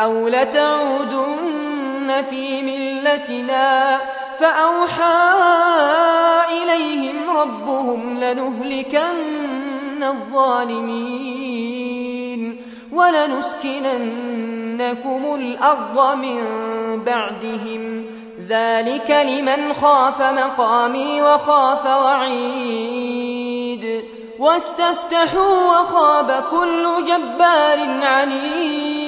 أو لتعودن في ملتنا فأوحى إليهم ربهم لنهلكن الظالمين ولنسكننكم الأرض من بعدهم ذلك لمن خاف مقامي وخاف وعيد واستفتحوا وخاب كل جبار عنيد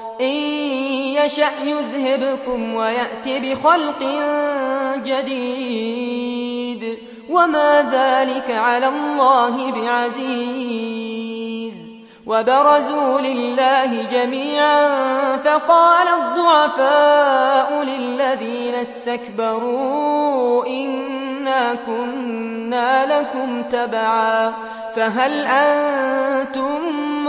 إن يشأ يذهبكم ويأت بخلق جديد. وما ذلك على الله بعزيز. وبرزوا لله جميعا فقال الضعفاء للذين استكبروا إنا كنا لكم تبعا. فهل أنتم